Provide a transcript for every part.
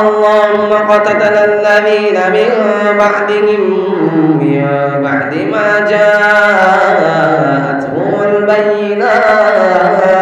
الله ما قتل الذين من بعدهم من بعد ما جاءتهم البينات.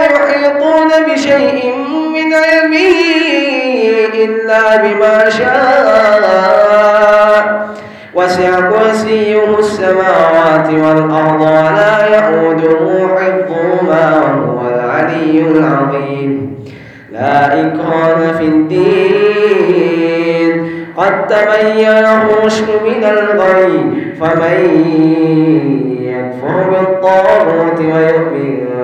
بشيء من علمه إلا بما شاء. وسع كرسيه السماوات والأرض ولا يؤوده حفظهما وهو العلي العظيم. لا إكراه في الدين. قد تبين الرشد من الغي فمن يكفر بالطاغوت ويؤمن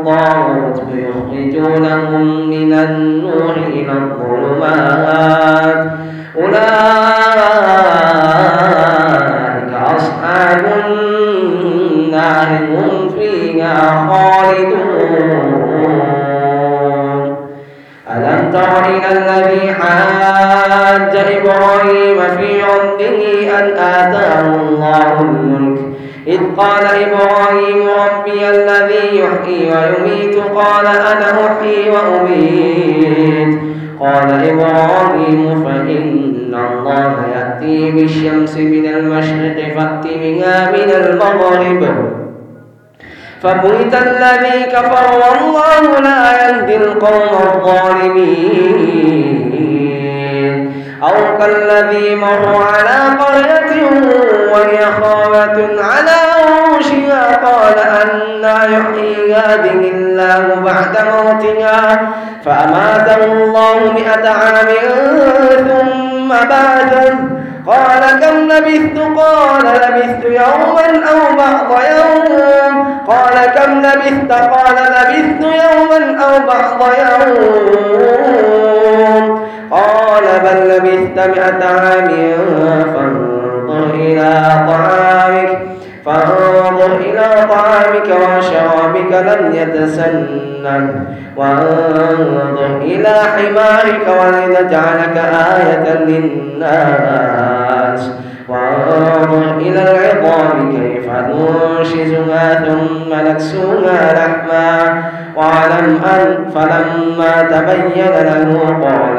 الطاغوت يخرجونهم من النور إلى الظلمات. أولئك أصحاب النار هم فيها خالدون. ألم تر إلى الذي حاج إبراهيم في ربه أن آتاه الله إذ قال إبراهيم ربي الذي يحيي ويميت قال أنا أحيي وأميت. قال إبراهيم فإن الله يأتي بالشمس من المشرق فأت بها من المغرب. فبهت الذي كفر والله لا يهدي القوم الظالمين. أو كالذي مر على قرية وهي خاوة على عروشها قال أنا يحيي هذه الله بعد موتها فأماته الله مئة عام ثم بعثه. قال كم لبثت؟ قال لبثت يوما أو بعض يوم. قال كم كم لبثت؟ قال لبثت يوما أو بعض يوم. قال بل لبثت مئة عام فانظر إلى طعامك فانظر إلى طعامك وشرابك لم يتسنن وانظر إلى حمارك ولنجعلك آية للناس وانظر إلى العظام كيف ننشزها ثم نكسوها لحما واعلم أن فلما تبين له قال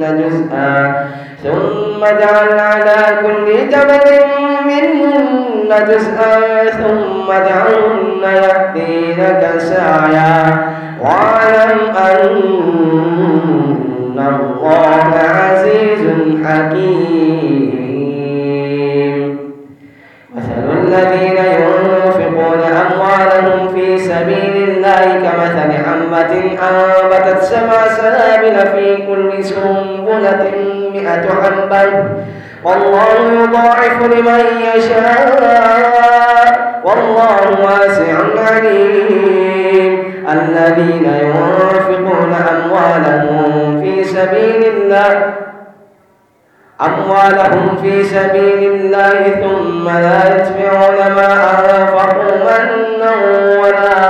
جزءا ثم اجعل على كل جبل منهن جزءا ثم ادعهن يأتينك سعيا. واعلم أن سبع سنابل في كل سنبلة مئة حبة والله يضاعف لمن يشاء. والله واسع عليم. الذين ينفقون أموالهم في سبيل الله أموالهم في سبيل الله ثم لا يتبعون ما أنفقوا منا ولا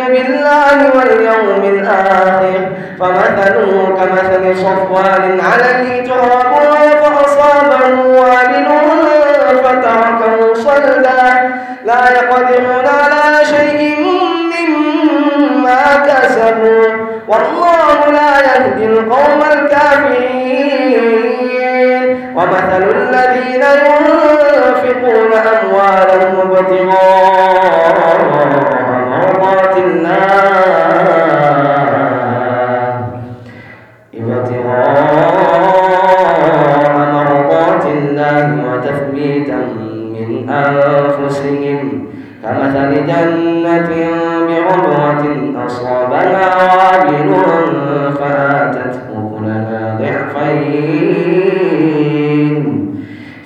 بالله واليوم الآخر. فمثله كمثل صفوان عليه تراب فأصابه وابل فتركه صلدا. لا يقدرون على شيء مما كسبوا. والله لا يهدي القوم الكافرين. ومثل الذين ينفقون أموالهم ابتغاء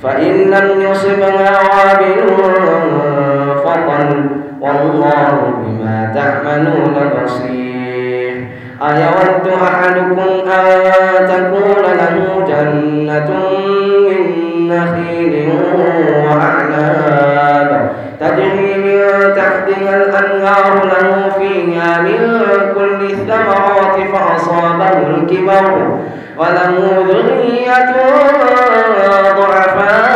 فإن لم يصبها وابل فطل والله أيود أحدكم أن تكون له جنة من نخيل وأعناب. تجري من تحتها الأنهار له فيها من كل الثمرات فأصابه الكبر. وله ذرية ضعفاء.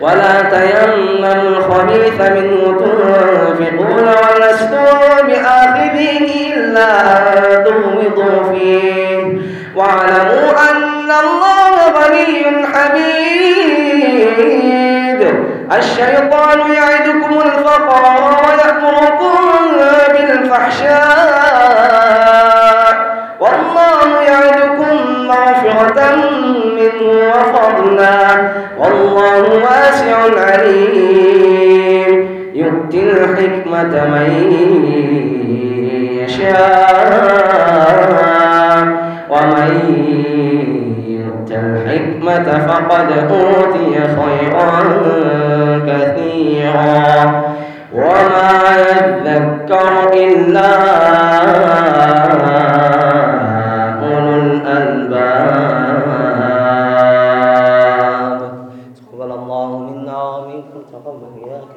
ولا تيمموا الخبيث منه تنفقون ولستم بآخذيه إلا أن تغمضوا فيه. واعلموا أن الله غني حميد. الشيطان يعدكم الفقر ويأمركم بالفحشاء فقد أوتي خيرا كثيرا. وما يذكر إلا أولو الألباب. تقبل الله منا ومنكم. تقبل إياك